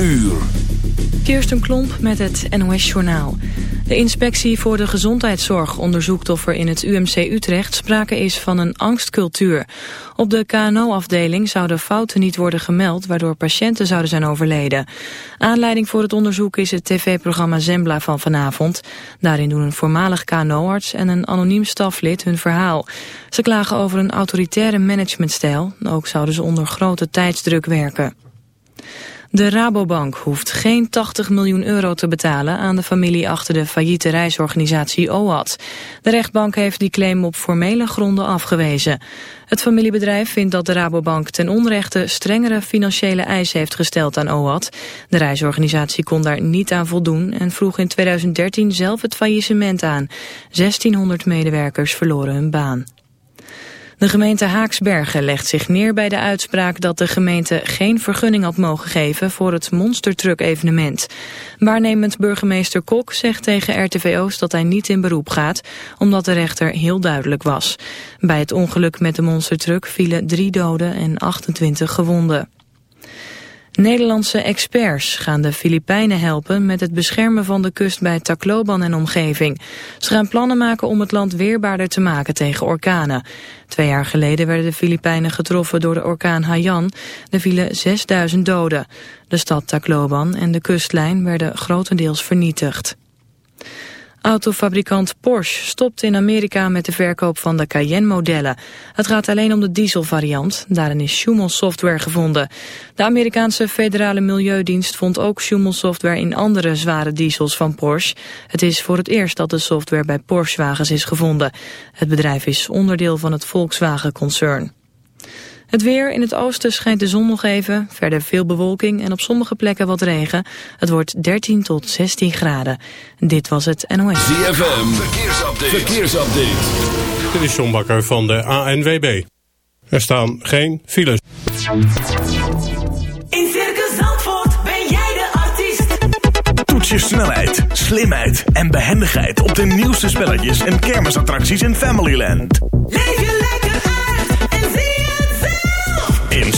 uur. Kirsten Klomp met het NOS-journaal. De inspectie voor de gezondheidszorg onderzoekt of er in het UMC Utrecht sprake is van een angstcultuur. Op de KNO-afdeling zouden fouten niet worden gemeld, waardoor patiënten zouden zijn overleden. Aanleiding voor het onderzoek is het tv-programma Zembla van vanavond. Daarin doen een voormalig KNO-arts en een anoniem staflid hun verhaal. Ze klagen over een autoritaire managementstijl, ook zouden ze onder grote tijdsdruk werken. De Rabobank hoeft geen 80 miljoen euro te betalen aan de familie achter de failliete reisorganisatie OAT. De rechtbank heeft die claim op formele gronden afgewezen. Het familiebedrijf vindt dat de Rabobank ten onrechte strengere financiële eisen heeft gesteld aan OAT. De reisorganisatie kon daar niet aan voldoen en vroeg in 2013 zelf het faillissement aan. 1600 medewerkers verloren hun baan. De gemeente Haaksbergen legt zich neer bij de uitspraak dat de gemeente geen vergunning had mogen geven voor het monstertruck evenement. Waarnemend burgemeester Kok zegt tegen RTV Oost dat hij niet in beroep gaat, omdat de rechter heel duidelijk was. Bij het ongeluk met de monstertruck vielen drie doden en 28 gewonden. Nederlandse experts gaan de Filipijnen helpen met het beschermen van de kust bij Tacloban en omgeving. Ze gaan plannen maken om het land weerbaarder te maken tegen orkanen. Twee jaar geleden werden de Filipijnen getroffen door de orkaan Haiyan. Er vielen 6000 doden. De stad Tacloban en de kustlijn werden grotendeels vernietigd. Autofabrikant Porsche stopt in Amerika met de verkoop van de Cayenne-modellen. Het gaat alleen om de dieselvariant. Daarin is Schumel-software gevonden. De Amerikaanse federale milieudienst vond ook Schumel-software in andere zware diesels van Porsche. Het is voor het eerst dat de software bij Porsche-wagens is gevonden. Het bedrijf is onderdeel van het Volkswagen-concern. Het weer in het oosten schijnt de zon nog even. Verder veel bewolking en op sommige plekken wat regen. Het wordt 13 tot 16 graden. Dit was het NOS. ZFM, verkeersupdate. verkeersupdate. Dit is John Bakker van de ANWB. Er staan geen files. In Circus Zandvoort ben jij de artiest. Toets je snelheid, slimheid en behendigheid op de nieuwste spelletjes en kermisattracties in Familyland. Leef je lekker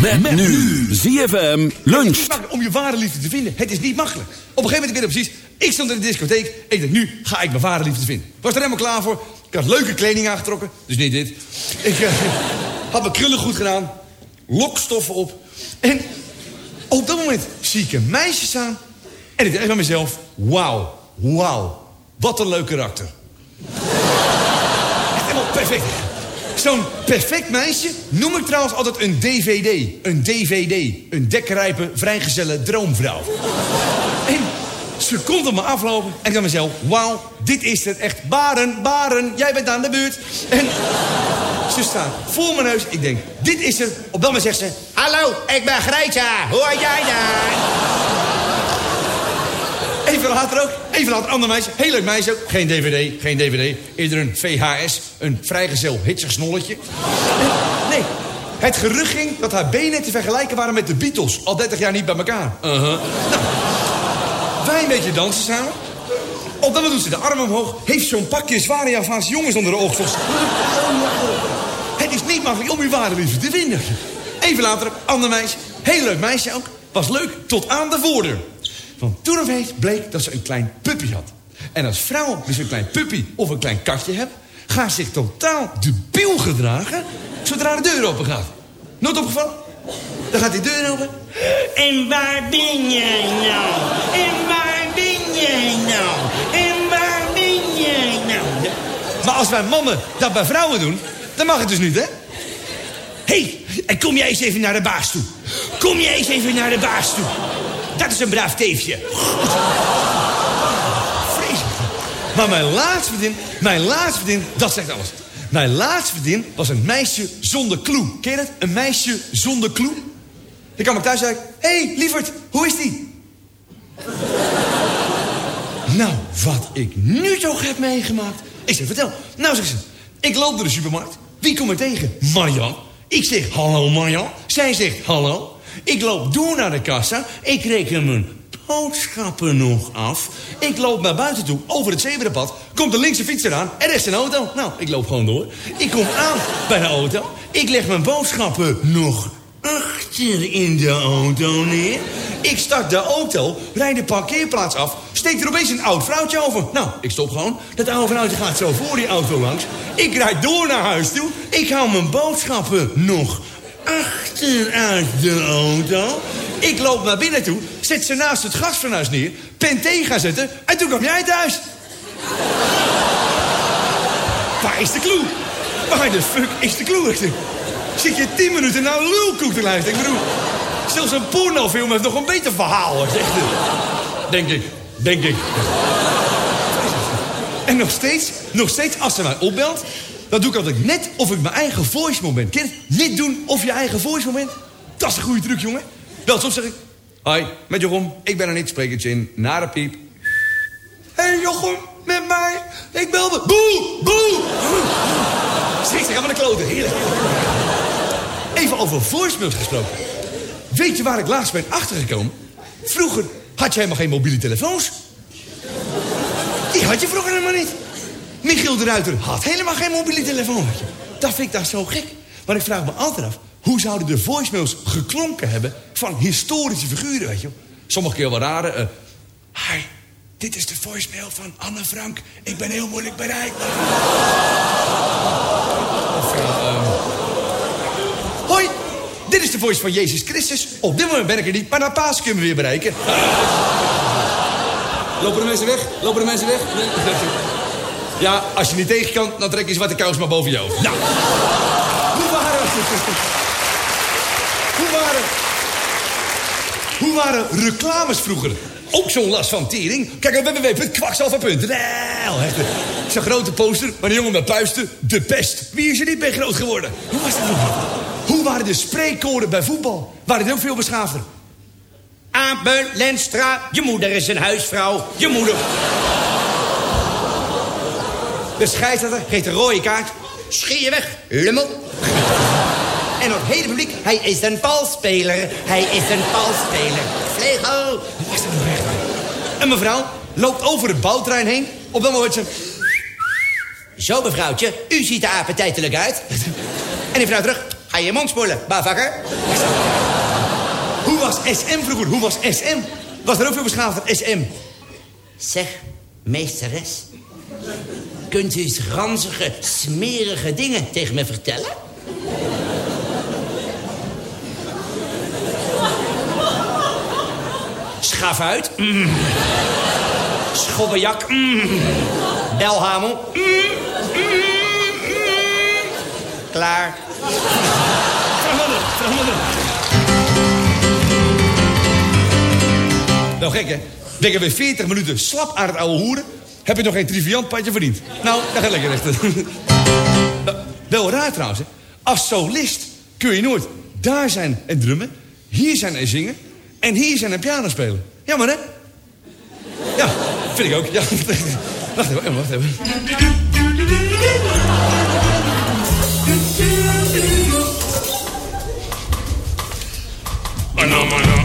Met, nu. ZFM makkelijk om je ware liefde te vinden. Het is niet makkelijk. Op een gegeven moment, ik weet precies, ik stond in de discotheek ik dacht, nu ga ik mijn ware liefde vinden. Was er helemaal klaar voor. Ik had leuke kleding aangetrokken, dus niet dit. Ik eh, had mijn krullen goed gedaan, lokstoffen op. En op dat moment zie ik een meisje staan en ik denk bij mezelf, wauw, wauw, wat een leuk karakter. Echt helemaal perfect. Zo'n perfect meisje noem ik trouwens altijd een DVD. Een DVD. Een dekrijpe, vrijgezelle droomvrouw. En ze komt op me aflopen en ik dacht mezelf... wauw, dit is het echt. Baren, Baren, jij bent aan de beurt. En ze staat voor mijn neus. Ik denk, dit is het. Op dat moment zegt ze... Hallo, ik ben. Hoe heet jij dan? Even later ook. Even later, ander meisje. Heel leuk meisje ook. Geen DVD, geen DVD. Eerder een VHS. Een vrijgezel hitsig snolletje. Nee, het gerucht ging dat haar benen te vergelijken waren met de Beatles. Al 30 jaar niet bij elkaar. Uh-huh. Nou, klein beetje dansen samen. Op dat doet ze de arm omhoog. Heeft zo'n pakje zware Javaanse jongens onder de oogstels. Het is niet makkelijk om uw ware liefde te vinden. Even later, ander meisje. Heel leuk meisje ook. Was leuk tot aan de voordeur. Want toen of heet bleek dat ze een klein puppy had. En als vrouwen dus een klein puppy of een klein katje hebben... gaan ze zich totaal debiel gedragen... zodra de deur open gaat. Nooit opgevallen? Dan gaat die deur open. En waar ben jij nou? En waar ben jij nou? En waar ben jij nou? Maar als wij mannen dat bij vrouwen doen... dan mag het dus niet, hè? Hé, hey, en kom jij eens even naar de baas toe. Kom jij eens even naar de baas toe. Dat is een braaf teefje. Vreselijk. Maar mijn laatste vriendin, mijn laatste vriendin, dat zegt alles. Mijn laatste vriendin was een meisje zonder clue. Ken je? Een meisje zonder clue. Ik kwam ik thuis en zei hé, hey, lieverd, hoe is die? nou, wat ik nu toch heb meegemaakt. Ik zeg, vertel. Nou, zegt ze, ik loop door de supermarkt. Wie kom ik tegen? Marjan. Ik zeg, hallo Marjan. Zij zegt, hallo. Ik loop door naar de kassa. Ik reken mijn boodschappen nog af. Ik loop naar buiten toe, over het zebrapad. Komt de linkse fietser aan en rechts een auto. Nou, ik loop gewoon door. Ik kom aan bij de auto. Ik leg mijn boodschappen nog achter in de auto neer. Ik start de auto, rijd de parkeerplaats af... steekt er opeens een oud vrouwtje over. Nou, ik stop gewoon. Dat oude vrouwtje gaat zo voor die auto langs. Ik rijd door naar huis toe. Ik hou mijn boodschappen nog achteruit de auto. Ik loop naar binnen toe, zet ze naast het gasfornuis neer... pen thee gaan zetten en toen kwam jij thuis. Waar is de clue? Waar de fuck is de clue? Zit je tien minuten naar een lulkoek te luisteren? Ik bedoel, zelfs een pornofilm heeft nog een beter verhaal. het. Denk ik, denk ik. En nog steeds, nog steeds, als ze mij opbelt... dan doe ik altijd net of ik mijn eigen voice moment ken. Niet doen of je eigen voice moment. Dat is een goede truc, jongen. Wel, soms zeg ik... Hoi, met Jochem. Ik ben er niet, sprekertje in. Naar de piep. Hé, hey, Jochem, met mij. Ik belde. Boe, boe. Schrik zich aan mijn kloten. Heerlijk. Even over voicemails gesproken. Weet je waar ik laatst ben achtergekomen? Vroeger had je helemaal geen mobiele telefoons. Die had je vroeger helemaal niet. Michiel de Ruiter had helemaal geen mobiele telefoon. Dat vind ik dan zo gek. Maar ik vraag me altijd af... hoe zouden de voicemails geklonken hebben... van historische figuren, weet je Sommige keer wel rare... Uh, Hi, dit is de voicemail van Anne Frank. Ik ben heel moeilijk bereikbaar. Of, uh, Hoi, dit is de voice van Jezus Christus. Op dit moment ben ik er niet, maar na paas kunnen we weer bereiken. Lopen de mensen weg? Lopen de mensen weg? Ja, als je niet tegen kan, dan trek je zwarte kous maar boven je hoofd. Hoe waren... Hoe waren... Hoe waren reclames vroeger? Ook zo'n last van tering. Kijk op www.kwakzalver.nl. Zo'n grote poster, maar een jongen met puisten. De pest. Wie is er niet mee groot geworden? Hoe was dat nou? Hoe waren de spreekkoren bij voetbal? Waren die ook veel beschaafder? Abe Lenstra, je moeder is een huisvrouw. Je moeder. De scheidsrechter geeft een rode kaart. Schie je weg, lummel. En het hele publiek, hij is een balspeler. Hij is een balspeler. Vlegel. Was dat echt? Een mevrouw loopt over het bouwtrein heen. Op dat moment ze... Zo, mevrouwtje, u ziet er appetijtelijk uit. En die vrouw terug. Ga je mond spoelen, bavakker. Hoe was SM vroeger? Hoe was SM? Was er ook veel beschaafder? SM. Zeg, meesteres. Kunt eens ranzige, smerige dingen tegen me vertellen? Schaf uit. Mm. Schobbejak. Belhamel. Mm. Klaar. Nou, gek, hè? Denk je weer 40 minuten slap aan het oude hoeren... heb je nog geen triviant padje verdiend. Nou, dat gaat lekker recht. Wel raar trouwens, hè? Als solist kun je nooit daar zijn en drummen... hier zijn en zingen... en hier zijn en piano spelen. Jammer, hè? Ja, vind ik ook. Ja. Wacht even, wacht even. sidewalks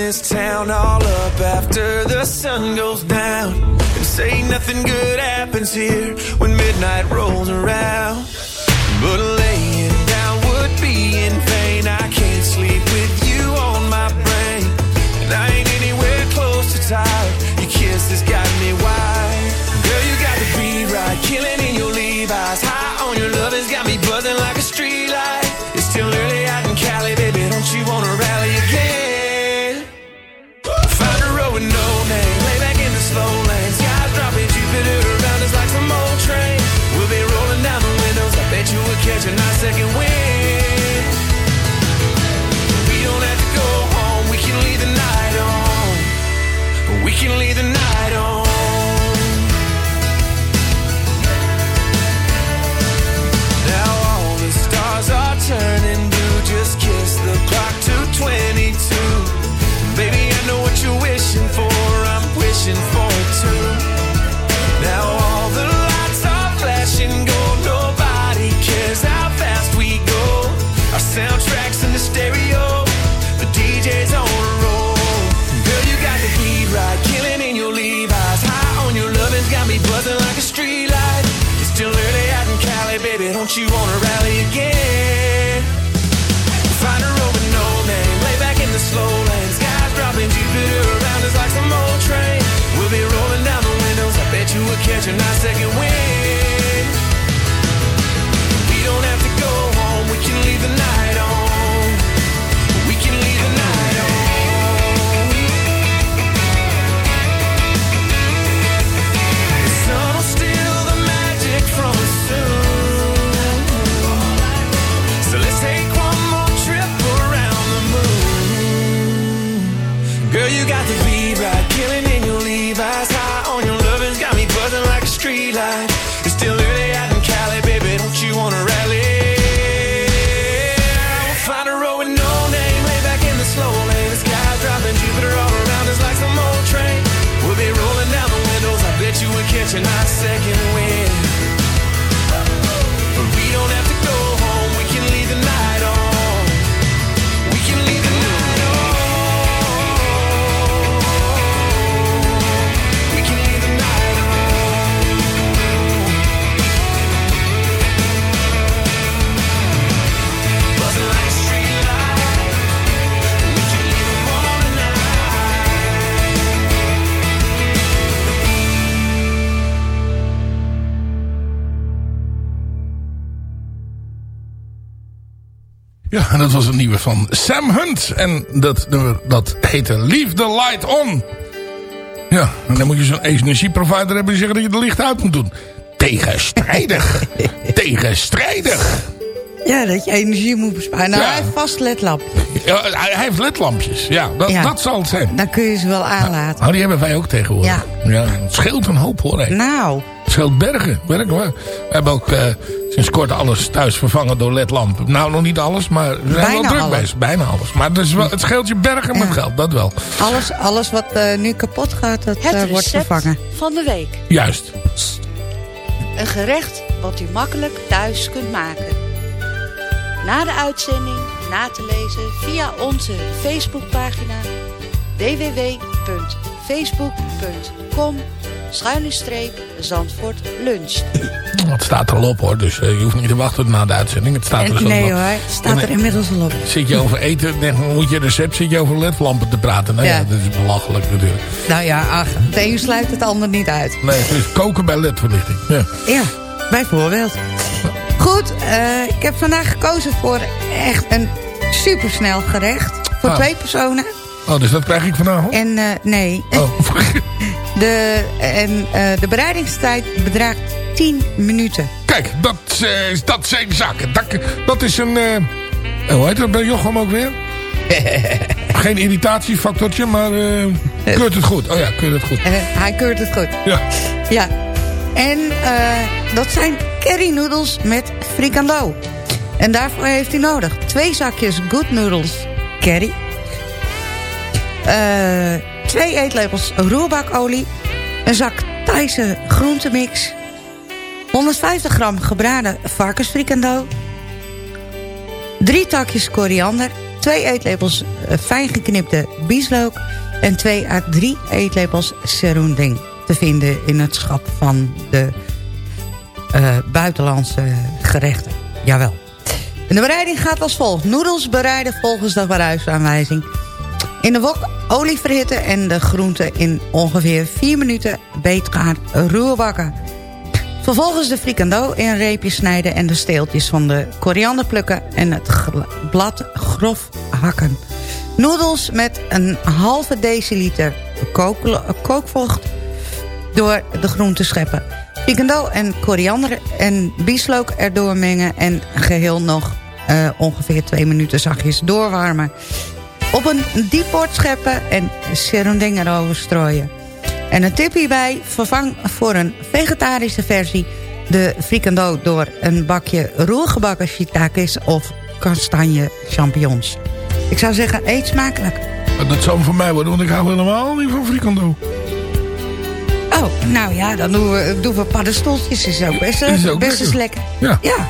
this town all up after the sun goes down. And say nothing good happens here when midnight rolls around. But laying down would be in vain. I can't sleep with you on my brain. And I ain't anywhere close to tired. Your kiss has got me wild. Girl, you got the beat right, killing in your Levi's. High Ja, en dat was een nieuwe van Sam Hunt. En dat nummer, dat heette Leave the Light On. Ja, en dan moet je zo'n energieprovider hebben die zeggen dat je de licht uit moet doen. Tegenstrijdig. Tegenstrijdig. Ja, dat je energie moet besparen. Nou, Ja. hij heeft vast ledlamp. Ja, hij heeft ledlampjes. Ja, dat, Ja. dat zal het zijn. Dan kun je ze wel aanlaten. Nou, die hebben wij ook tegenwoordig. Ja. ja het scheelt een hoop hoor. hè. Nou, scheelt bergen. Werkelijk waar. We hebben ook eh, sinds kort alles thuis vervangen door ledlampen. Nou, nog niet alles, maar we zijn Bijna wel druk alles. bezig. Bijna alles. Maar het, is wel, het scheelt je bergen met Ja. geld, dat wel. alles, alles wat eh, nu kapot gaat, dat Het eh, wordt vervangen. van de week. Juist. Een gerecht wat u makkelijk thuis kunt maken. Na de uitzending na te lezen via onze Facebookpagina www.facebook.com schuine Zandvoort Lunch. Het staat er al op hoor, dus eh, je hoeft niet te wachten na de uitzending. Het staat er En, zo nee hoor, het staat Nee. er inmiddels al op. Zit je over eten, dan moet je recept, zit je over ledlampen te praten. Nou ja. Ja. dat is belachelijk natuurlijk. Nou ja, ach, een sluit het ander niet uit. Nee, het is koken bij ledverlichting. Ja. Ja, bijvoorbeeld. Goed, eh, ik heb vandaag gekozen voor echt een supersnel gerecht. Voor Ah. twee personen. Oh, dus dat krijg ik vanavond? En eh, nee, Oh. de, en, eh, de bereidingstijd bedraagt 10 minuten. Kijk, dat, eh, dat zijn zaken. Dat, dat is een... hoe heet dat bij Jochem ook weer? Geen irritatiefactortje, maar keurt het goed. Oh ja, keurt het goed. Hij keurt het goed. Ja. Ja. En dat zijn currynoedels met frikando. En daarvoor heeft u nodig twee zakjes good noodles curry. Eh, twee eetlepels roerbakolie. Een zak Thaise groentemix. 150 gram gebraden varkensfrikando. Drie takjes koriander. 2 eetlepels eh, fijn geknipte bieslook... en 2 à 3 eetlepels serunding te vinden in het schap van de eh, buitenlandse gerechten. Jawel. De bereiding gaat als volgt. Noedels bereiden volgens de gebruiksaanwijzing. In de wok olie verhitten en de groenten in ongeveer 4 minuten beetgaar ruw bakken. Vervolgens de frikando in reepjes snijden en de steeltjes van de koriander plukken en het blad grof hakken. Noedels met een halve deciliter kook- kookvocht door de groenten scheppen. Frikando en koriander en bieslook erdoor mengen en geheel nog eh, ongeveer twee minuten zachtjes doorwarmen. Op een diepbord scheppen en serunding erover strooien. En een tip hierbij, vervang voor een vegetarische versie... de frikando door een bakje roergebakken shiitakes of kastanje champignons. Ik zou zeggen, eet smakelijk. Dat zou voor mij worden, want ik hou helemaal niet van frikando. Oh, nou ja, dan doen we, doen we paddenstoeltjes. Is ook best, Is ook best eens lekker. Ja. Ja,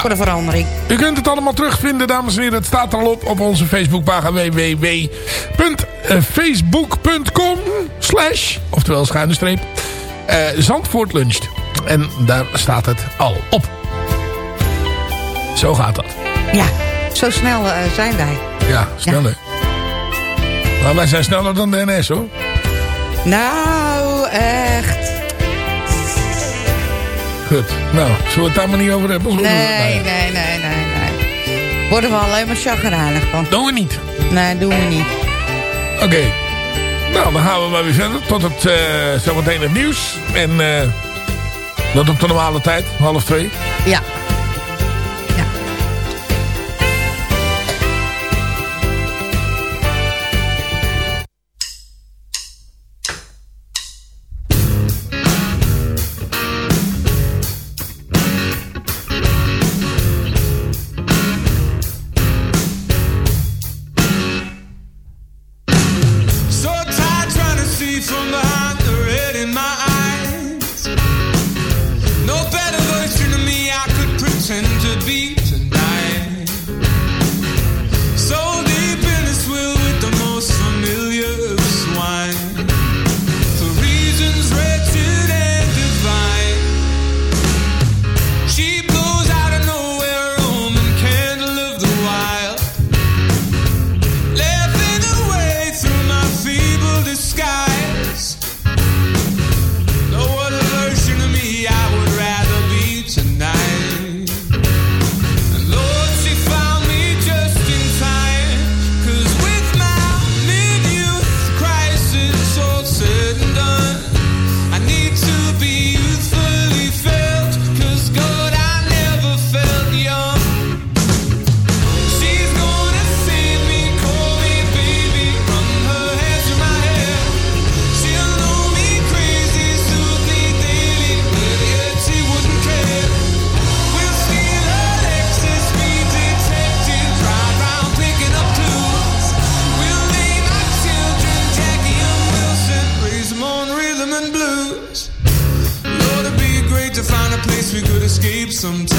voor de verandering. U kunt het allemaal terugvinden, dames en heren. Het staat er al op op onze Facebookpagina www.facebook.com slash, oftewel schuine streep, eh, Zandvoort luncht. En daar staat het al op. Zo gaat dat. Ja, zo snel eh, zijn wij. Ja, sneller. Maar wij zijn sneller dan de NS hoor. Nou, echt. Goed. Nou, zullen we het daar maar niet over hebben? Nee, nee, nee, nee, nee. Worden we alleen maar chagrijnig van. Doen we niet. Nee, doen we niet. Oké. Nou, dan gaan we maar weer verder. Tot het eh zometeen het nieuws. En eh dat op de normale tijd, half twee. Ja. some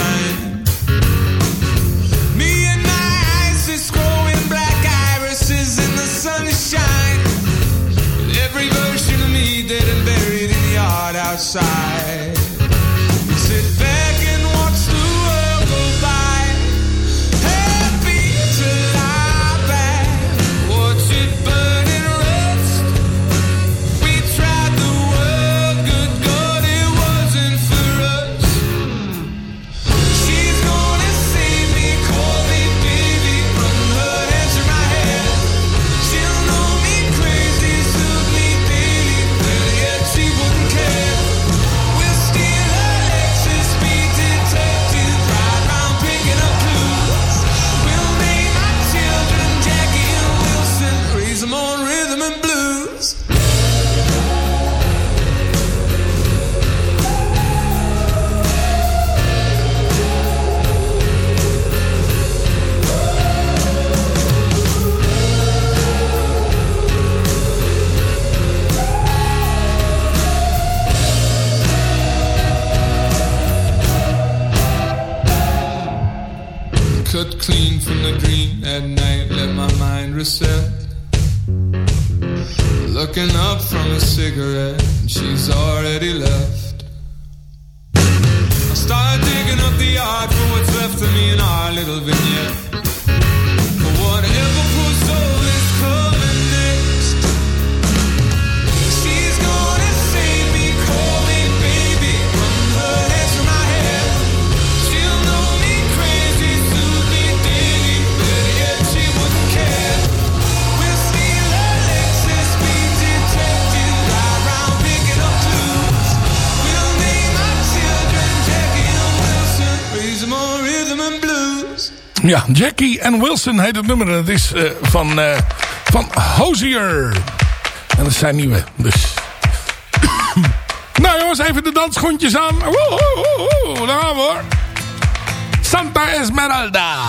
Ja, Jackie en Wilson heet het nummer. Dat is eh, van, eh, van Hozier. En dat zijn nieuwe, dus... nou jongens, even de dansschoentjes aan. Woehoehoe, daar gaan we hoor. Santa Esmeralda.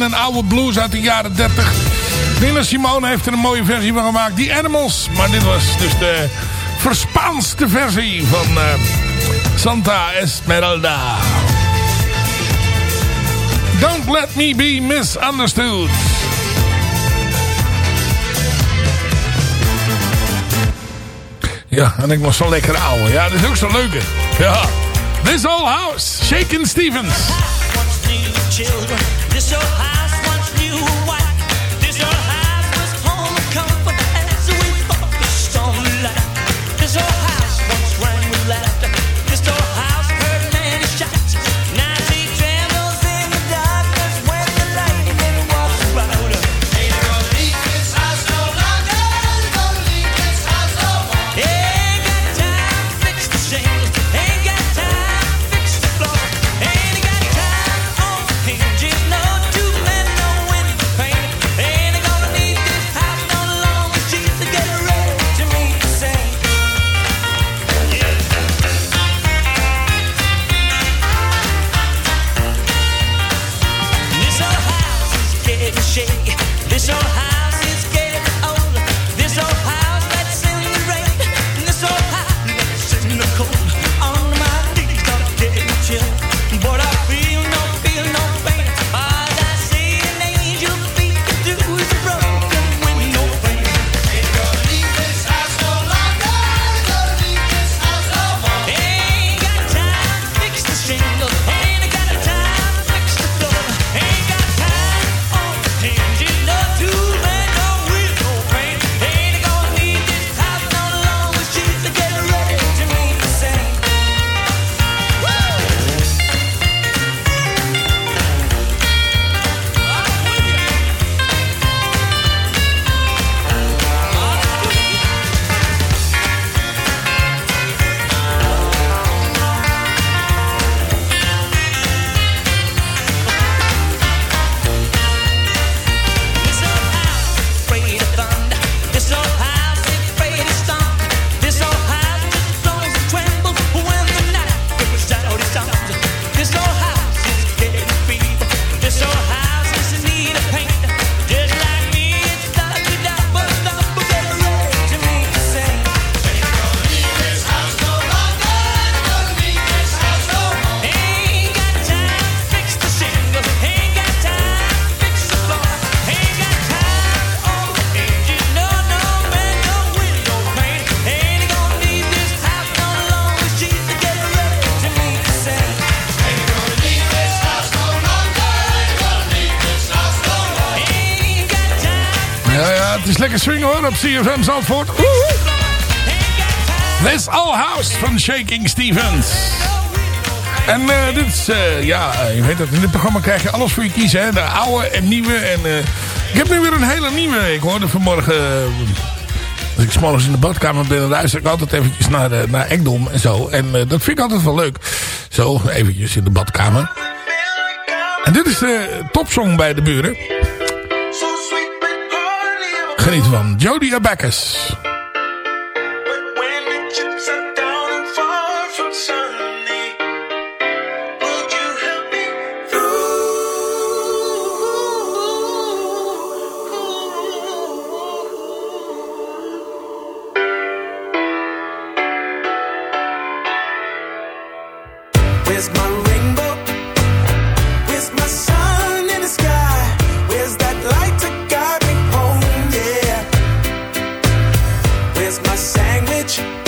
een oude blues uit de jaren 30. Nina Simone heeft er een mooie versie van gemaakt. Die Animals. Maar dit was dus de verspaanste versie van eh, Santa Esmeralda. Don't let me be misunderstood. Ja, en ik was zo lekker ouwe. Ja, dat is ook zo leuk. Ja. This Old House, Shaken Stevens. children. This old house once knew what? This old house was home comfort. CFM Zandvoort. Woehoe. This All House van Shaking Stevens. En eh, dit is, eh, ja, je weet dat in dit programma krijg je alles voor je kiezen. Hè? De oude en nieuwe. En, eh, ik heb nu weer een hele nieuwe. Ik hoorde vanmorgen, als ik s'morgens in de badkamer ben, luister ik altijd eventjes naar, naar Ekdom en zo. En dat vind ik altijd wel leuk. Zo, eventjes in de badkamer. En dit is de topsong bij de buren. Geniet van Jody Abacus. Sandwich?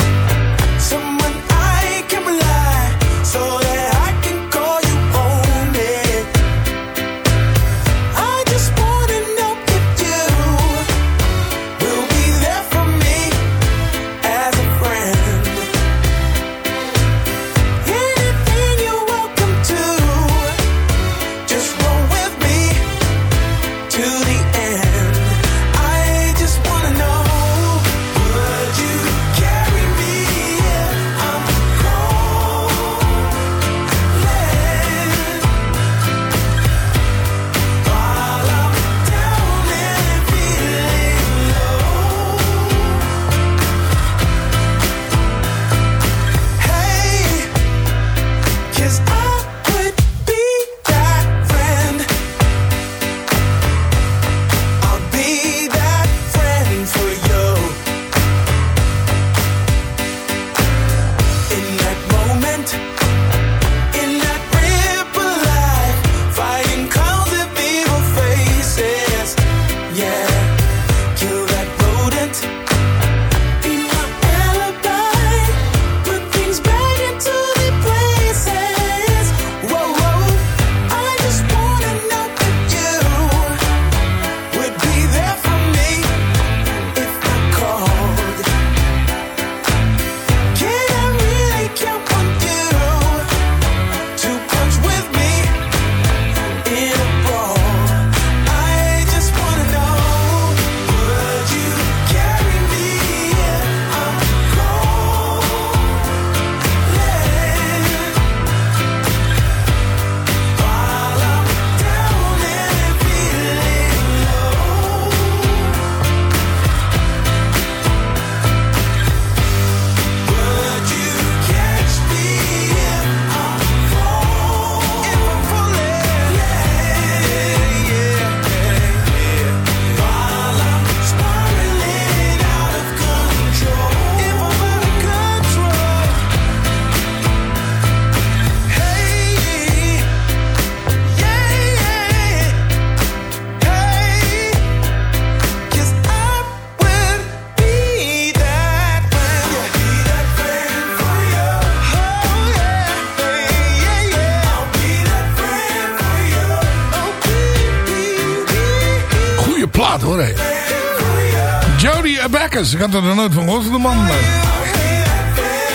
Abacus. Ik had er nog nooit van gehoord man.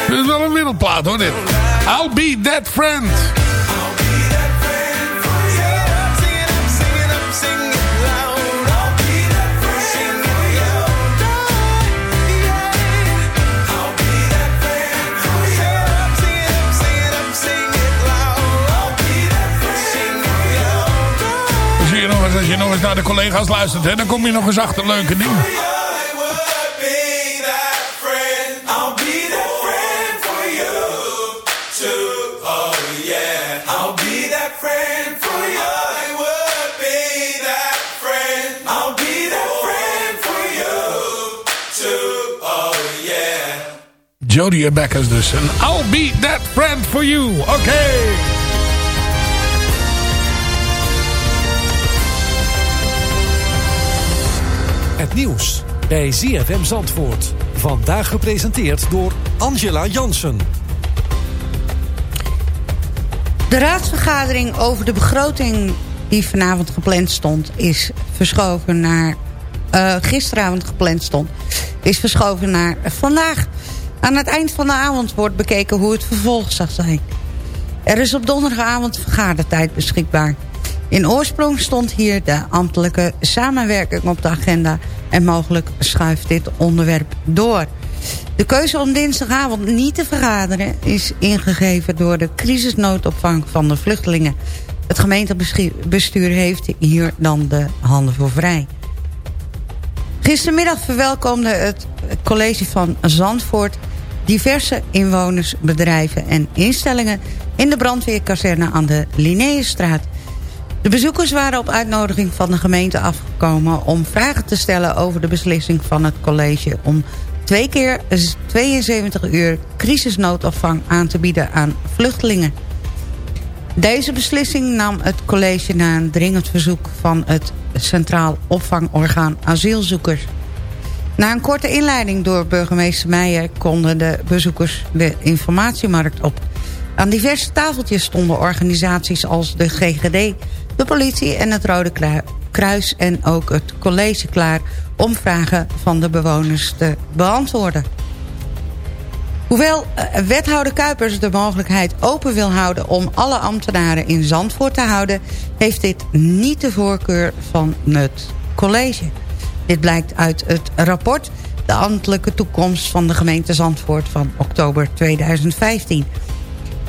Dit is wel een wereldplaat hoor, dit. I'll be that friend. Dan zie je nog eens, als je nog eens naar de collega's luistert, hè, dan kom je nog eens achter leuke dingen. Jody Abacus dus. En I'll be that friend for you. Oké. Het nieuws bij ZFM Zandvoort. Vandaag gepresenteerd door Angela Jansen. De raadsvergadering over de begroting die vanavond gepland stond... is verschoven naar eh, gisteravond gepland stond... is verschoven naar vandaag. Aan het eind van de avond wordt bekeken hoe het vervolg zal zijn. Er is op donderdagavond vergadertijd beschikbaar. In oorsprong stond hier de ambtelijke samenwerking op de agenda... en mogelijk schuift dit onderwerp door. De keuze om dinsdagavond niet te vergaderen... is ingegeven door de crisisnoodopvang van de vluchtelingen. Het gemeentebestuur heeft hier dan de handen voor vrij. Gistermiddag verwelkomde het college van Zandvoort... diverse inwoners, bedrijven en instellingen... in de brandweerkazerne aan de Linnaeusstraat. De bezoekers waren op uitnodiging van de gemeente afgekomen... om vragen te stellen over de beslissing van het college... om twee keer 72 uur crisisnoodopvang aan te bieden aan vluchtelingen. Deze beslissing nam het college na een dringend verzoek van het Centraal Opvangorgaan Asielzoekers. Na een korte inleiding door burgemeester Meijer konden de bezoekers de informatiemarkt op. Aan diverse tafeltjes stonden organisaties als de GGD, de politie en het Rode Kruis en ook het college klaar om vragen van de bewoners te beantwoorden. Hoewel eh, wethouder Kuipers de mogelijkheid open wil houden... om alle ambtenaren in Zandvoort te houden... heeft dit niet de voorkeur van het college. Dit blijkt uit het rapport... de ambtelijke toekomst van de gemeente Zandvoort van oktober 2015.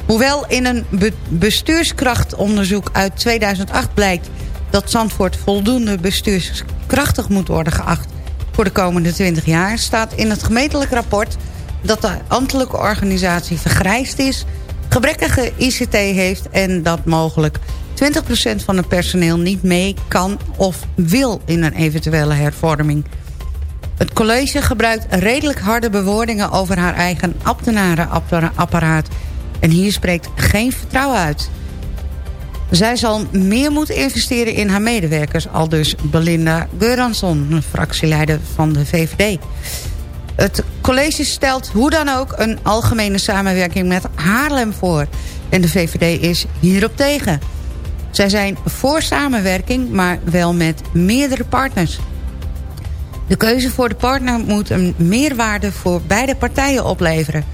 Hoewel in een be bestuurskrachtonderzoek uit 2008 blijkt... dat Zandvoort voldoende bestuurskrachtig moet worden geacht... voor de komende 20 jaar... staat in het gemeentelijk rapport dat de ambtelijke organisatie vergrijsd is... gebrekkige ICT heeft en dat mogelijk 20% van het personeel niet mee kan of wil in een eventuele hervorming. Het college gebruikt redelijk harde bewoordingen over haar eigen ambtenarenapparaat. En hier spreekt geen vertrouwen uit. Zij zal meer moeten investeren in haar medewerkers... al dus Belinda Geuransson, fractieleider van de VVD. Het college stelt hoe dan ook een algemene samenwerking met Haarlem voor. En de VVD is hierop tegen. Zij zijn voor samenwerking, maar wel met meerdere partners. De keuze voor de partner moet een meerwaarde voor beide partijen opleveren.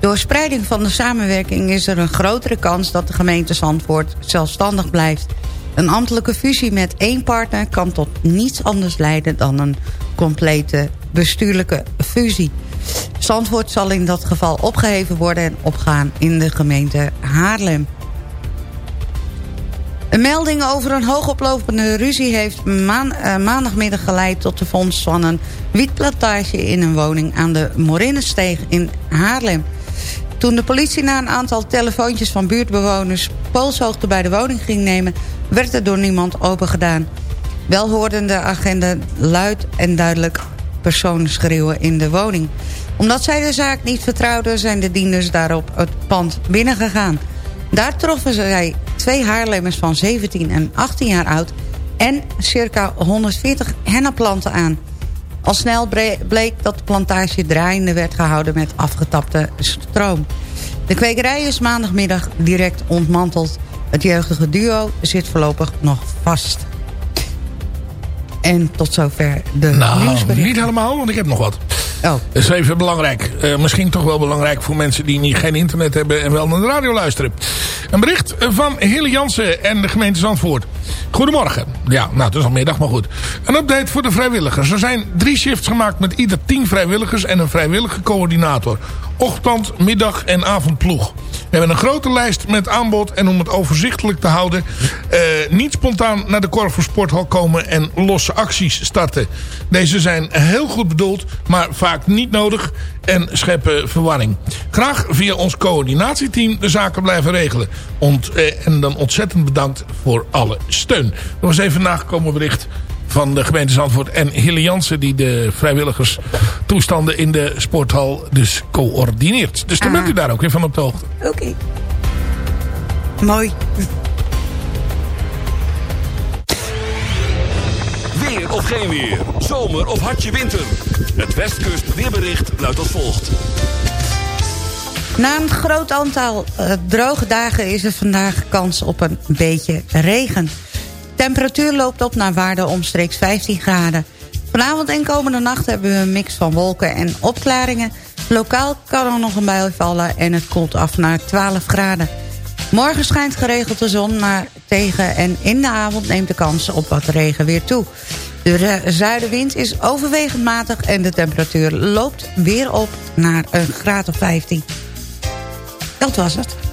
Door spreiding van de samenwerking is er een grotere kans dat de gemeente Zandvoort zelfstandig blijft. Een ambtelijke fusie met één partner kan tot niets anders leiden dan een complete bestuurlijke fusie. Zandvoort zal in dat geval opgeheven worden en opgaan in de gemeente Haarlem. Een melding over een hoogoplopende ruzie heeft uh, maandagmiddag geleid tot de vondst van een wietplantage in een woning aan de Morinnesteeg in Haarlem. Toen de politie na een aantal telefoontjes van buurtbewoners poolshoogte bij de woning ging nemen, werd er door niemand opengedaan. Wel hoorden de agenten luid en duidelijk personen schreeuwen in de woning. Omdat zij de zaak niet vertrouwden, zijn de dienders daarop het pand binnengegaan. Daar troffen zij twee haarlemmers van 17 en 18 jaar oud... en circa 140 hennenplanten aan. Al snel bleek dat de plantage draaiende werd gehouden met afgetapte stroom. De kwekerij is maandagmiddag direct ontmanteld. Het jeugdige duo zit voorlopig nog vast. En tot zover de nou, niet helemaal, want ik heb nog wat. Oh. Dat is even belangrijk. Uh, misschien toch wel belangrijk voor mensen die niet, geen internet hebben en wel naar de radio luisteren. Een bericht van Hille Jansen en de gemeente Zandvoort. Goedemorgen. Ja, nou het is al middag, maar goed. Een update voor de vrijwilligers. Er zijn drie shifts gemaakt met ieder tien vrijwilligers en een vrijwillige coördinator. Ochtend, middag en avondploeg. We hebben een grote lijst met aanbod en om het overzichtelijk te houden... Uh, niet spontaan naar de Korver Sporthal komen en losse acties starten. Deze zijn heel goed bedoeld, maar vaak niet nodig en scheppen verwarring. Graag via ons coördinatieteam de zaken blijven regelen. Ont, eh, en dan ontzettend bedankt voor alle. Er was even nagekomen bericht van de gemeente Zandvoort en Hille Jansen... die de vrijwilligers toestanden in de sporthal dus coördineert. Dus dan Ah. bent u daar ook weer van op de hoogte. Oké. Mooi. Weer of geen weer. Zomer of hartje winter. Het Westkust weerbericht luidt als volgt. Na een groot aantal eh, droge dagen is er vandaag kans op een beetje regen. Temperatuur loopt op naar waarde omstreeks 15 graden. Vanavond en komende nacht hebben we een mix van wolken en opklaringen. Lokaal kan er nog een bui vallen en het koelt af naar 12 graden. Morgen schijnt geregeld de zon naar tegen en in de avond neemt de kans op wat regen weer toe. De zuidenwind is overwegend matig en de temperatuur loopt weer op naar een graad of 15. Dat was het.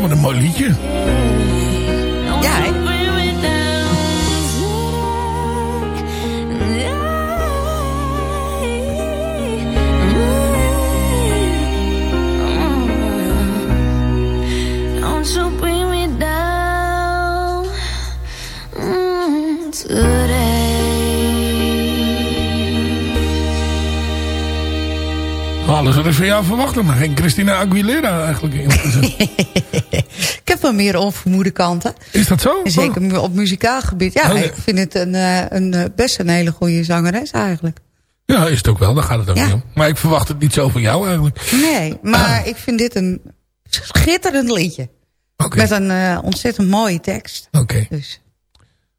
Wat een mooi liedje. Ja, hè? Alles wat ik van jou verwacht. Maar geen Christina Aguilera eigenlijk. ik heb wel meer onvermoede kanten. Is dat zo? Zeker op muzikaal gebied. Oh, ja, ik vind het een, eh, een, eh, best een hele goede zangeres eigenlijk. Ja, is het ook wel. Daar gaat het ook niet om. Maar ik verwacht het niet zo van jou eigenlijk. Nee, maar ik vind dit een schitterend liedje. Met een eh, ontzettend mooie tekst. Oké. Dus.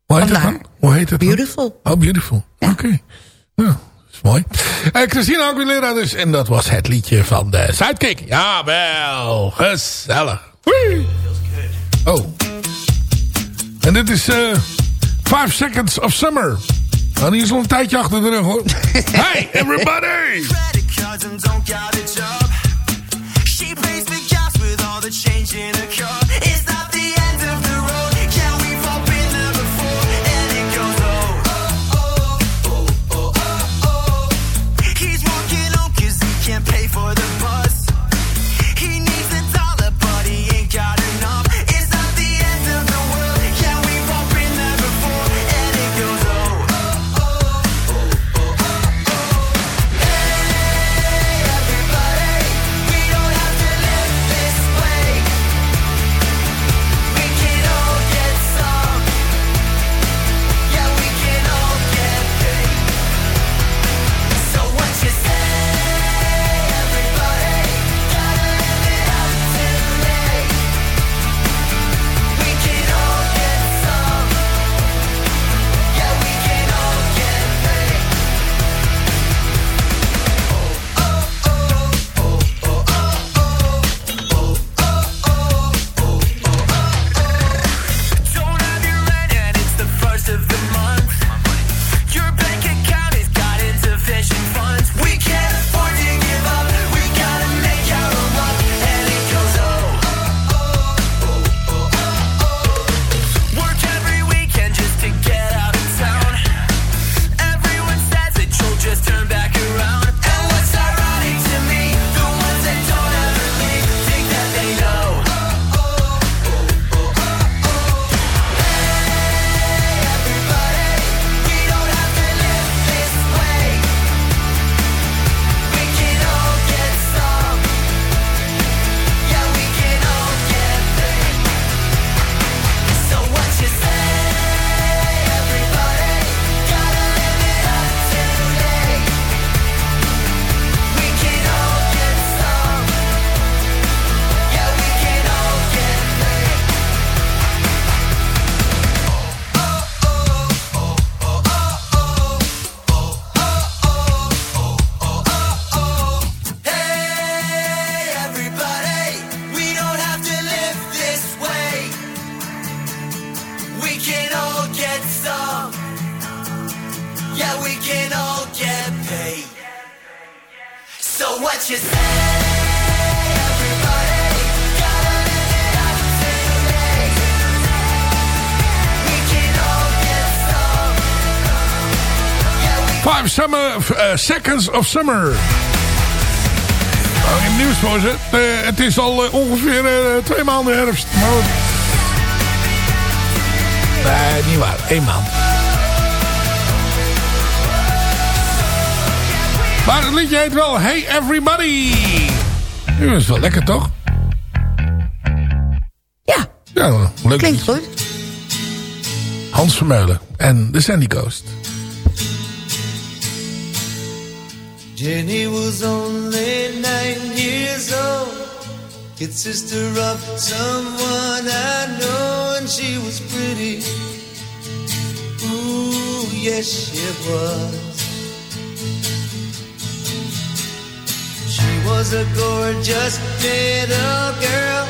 Hoe heet het dan? Hoe heet het Beautiful. Oh, Beautiful. Ja. Oké. Ja. Mooi. Uh, Christina Aguilera dus. En dat was het liedje van de Sidekick. Jawel. Gezellig. Wee. Oh. En dit is... Uh, Five Seconds of Summer. Nou, Dan is al een tijdje achter de rug hoor. hey, everybody! Credit cards and don't got a job. She pays the gas with all the change in her car. Is that Summer, eh, Seconds of Summer. Nou, in het nieuws voor ze. Eh, het is al eh, ongeveer twee maanden herfst. Nou, maar... Nee, niet waar. Eén maand. Maar het liedje heet wel Hey Everybody. Nu is wel lekker, toch? Ja. Ja, leuk. Klinkt goed. Hans Vermeulen en de Sandy Coast. Jenny was only nine years old, Her sister of someone I know, and she was pretty. Ooh, yes, she was. She was a gorgeous little girl,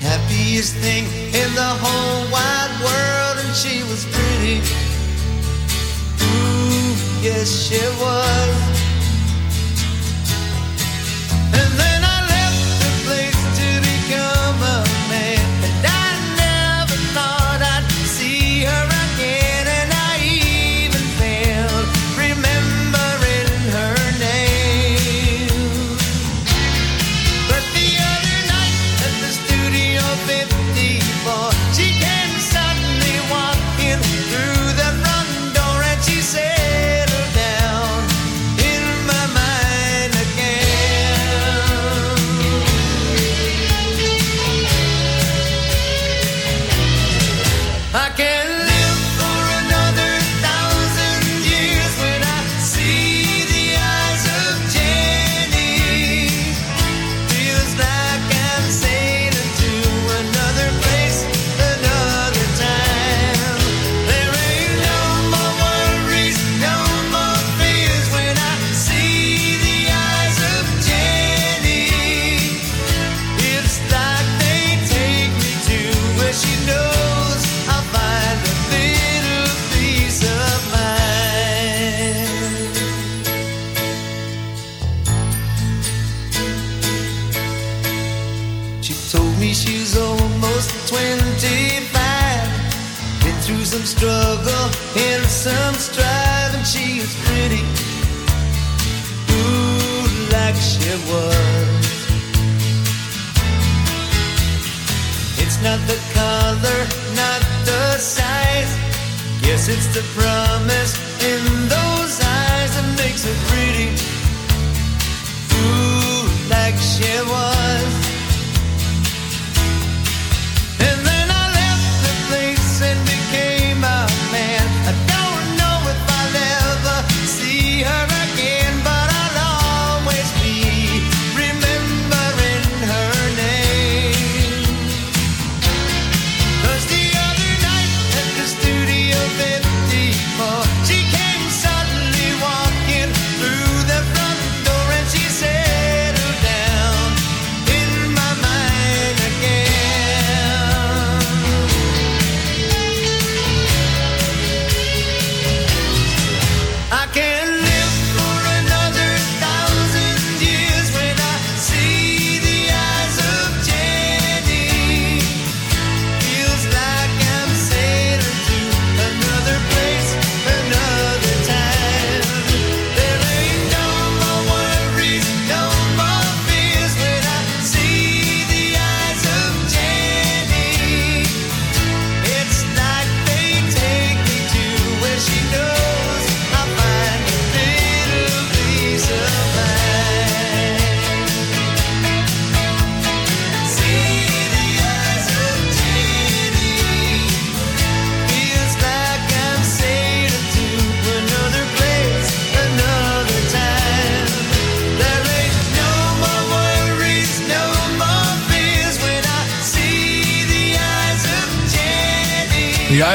happiest thing in the whole wide world, and she was pretty. Ooh, yes, she was. And then I left the place to become a man.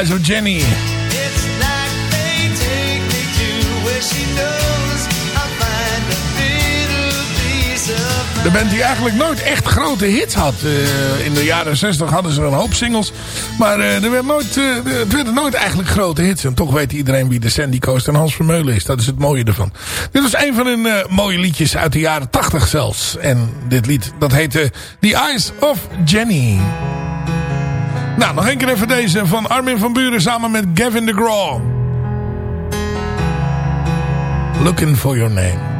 Piece of De band die eigenlijk nooit echt grote hits had. Eh, in de jaren 60 hadden ze een hoop singles. Maar eh, er werd nooit, eh, het werden nooit eigenlijk grote hits. En toch weet iedereen wie de Sandy Coast en Hans Vermeulen is. Dat is het mooie ervan. Dit was een van hun mooie liedjes uit de jaren 80 zelfs. En dit lied, dat heette The Eyes of Jenny. Nou, nog een keer even deze van Armin van Buren samen met Gavin DeGraw. Looking for your name.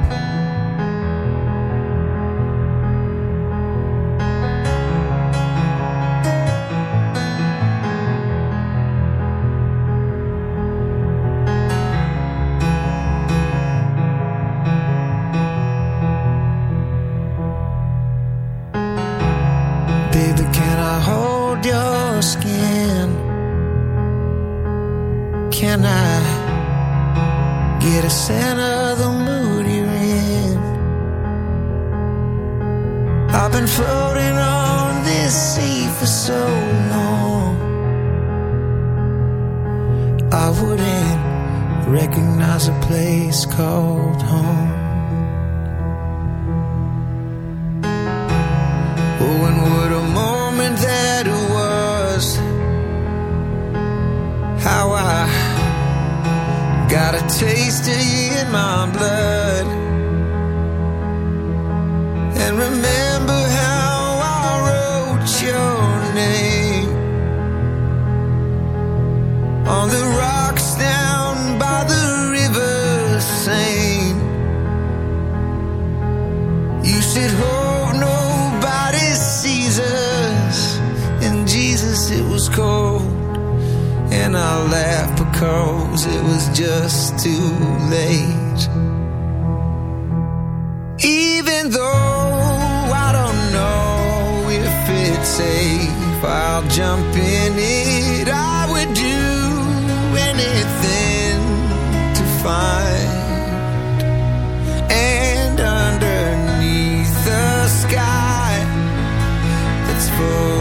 The mood you're in? I've been floating on this sea for so long. I wouldn't recognize a place called home. Taste in my blood. Because it was just too late. Even though I don't know if it's safe, I'll jump in it. I would do anything to find. And underneath the sky that's full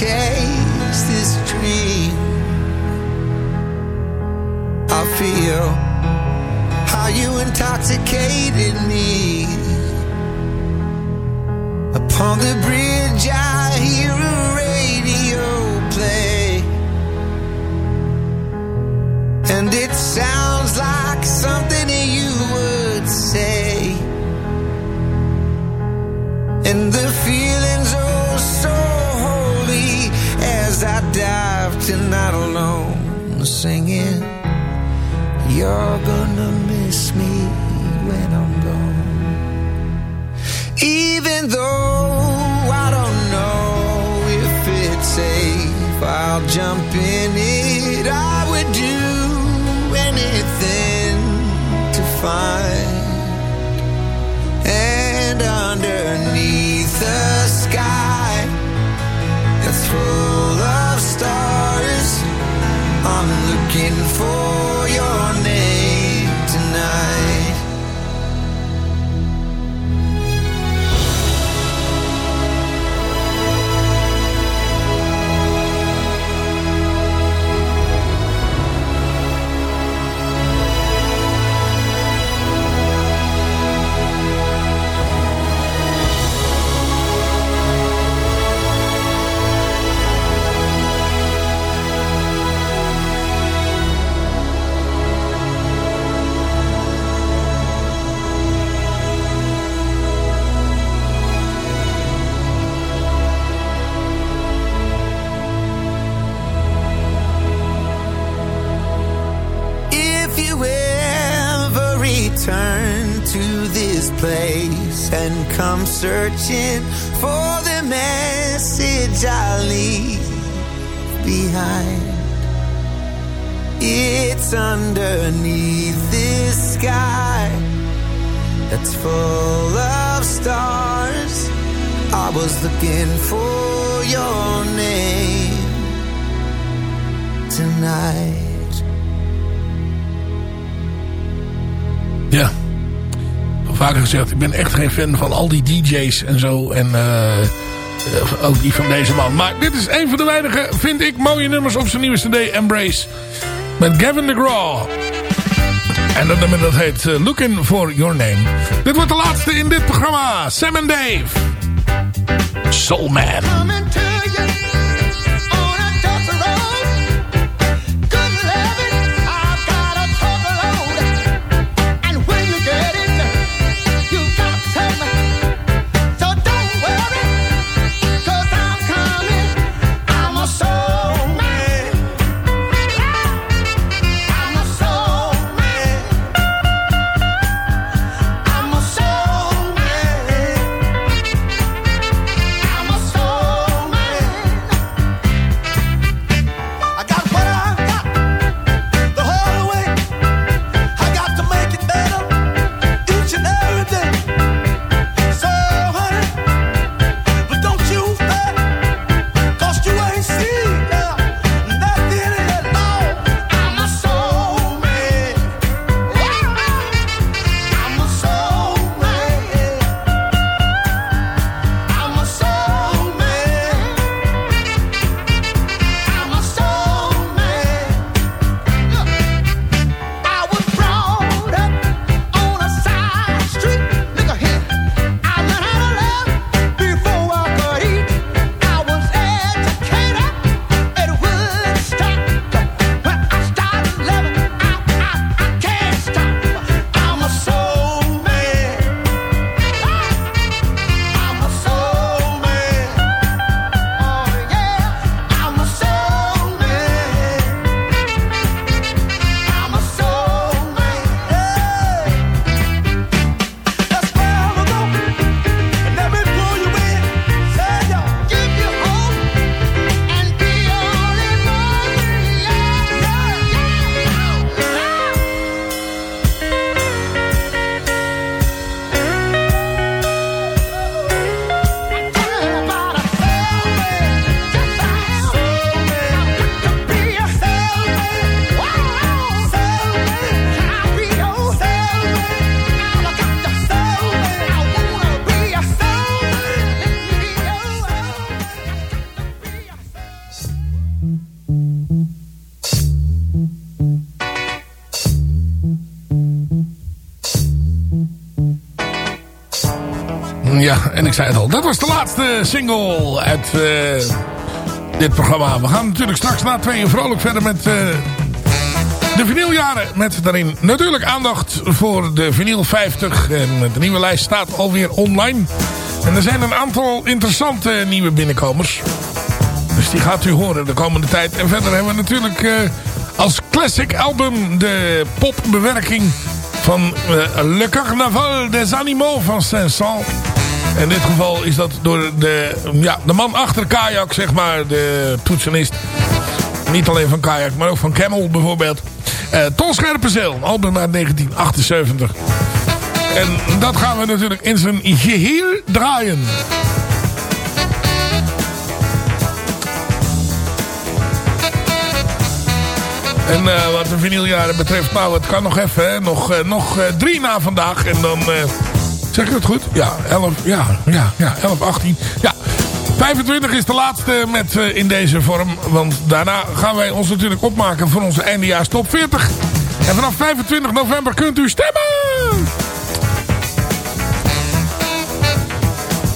chase this dream. I feel how you intoxicated me. Upon the bridge, I hear a radio play, and it sounds like something. Singing, You're gonna miss me when I'm gone. Even though I don't know if it's safe, I'll jump in it. I would do anything to find. Looking for place and come searching for the message I leave behind, it's underneath this sky that's full of stars. I was looking for your name tonight. Ja. Vaker gezegd, ik ben echt geen fan van al die DJ's en zo. En eh, eh, ook die van deze man. Maar dit is een van de weinige, vind ik, mooie nummers op zijn nieuwe cd, Embrace. Met Gavin DeGraw. En dat nummer dat heet eh, Looking For Your Name. Dit wordt de laatste in dit programma. Sam and Dave. Soul man. En ik zei het al. Dat was de laatste single uit eh, dit programma. We gaan natuurlijk straks na tweeën vrolijk verder met eh, de vinyljaren. Met daarin natuurlijk aandacht voor de vinyl 50. En de nieuwe lijst staat alweer online. En er zijn een aantal interessante nieuwe binnenkomers. Dus die gaat u horen de komende tijd. En verder hebben we natuurlijk eh, als classic album de popbewerking van Le Carnaval des Animaux van Saint-Saëns. In dit geval is dat door de, ja, de man achter Kajak, zeg maar, de toetsenist. Niet alleen van Kajak, maar ook van Camel bijvoorbeeld. Eh Ton Scherpenzeel, album uit 1978. En dat gaan we natuurlijk in zijn geheel draaien. En eh, wat de vinyljaren betreft, nou het kan nog even. Nog, eh, nog drie na vandaag. En dan, zeg ik het goed? Ja, 11, ja, ja, ja, 11, 18. Ja, 25 is de laatste met, eh, in deze vorm. Want daarna gaan wij ons natuurlijk opmaken voor onze eindejaars top 40. En vanaf 25 november kunt u stemmen!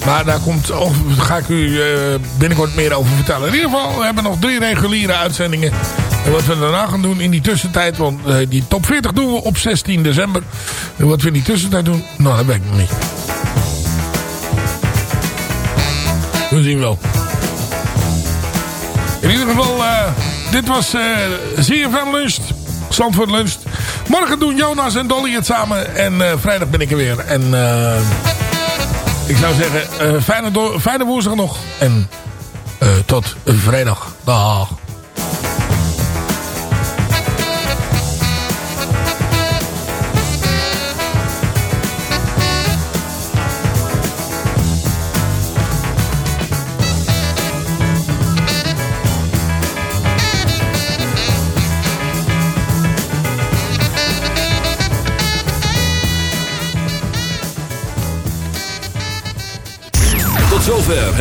Maar daar komt, oh, ga ik u eh, binnenkort meer over vertellen. In ieder geval, we hebben nog drie reguliere uitzendingen. En wat we daarna gaan doen in die tussentijd, want eh, die top 40 doen we op 16 december. En wat we in die tussentijd doen, nou dat weet ik nog niet. We zien wel. In ieder geval, eh, dit was uh, ZFM Lunch. Zandvoort Lunch. Morgen doen Jonas en Dolly het samen. En eh, vrijdag ben ik er weer. En ik zou zeggen, fijne, fijne woensdag nog. En tot vrijdag. Dag.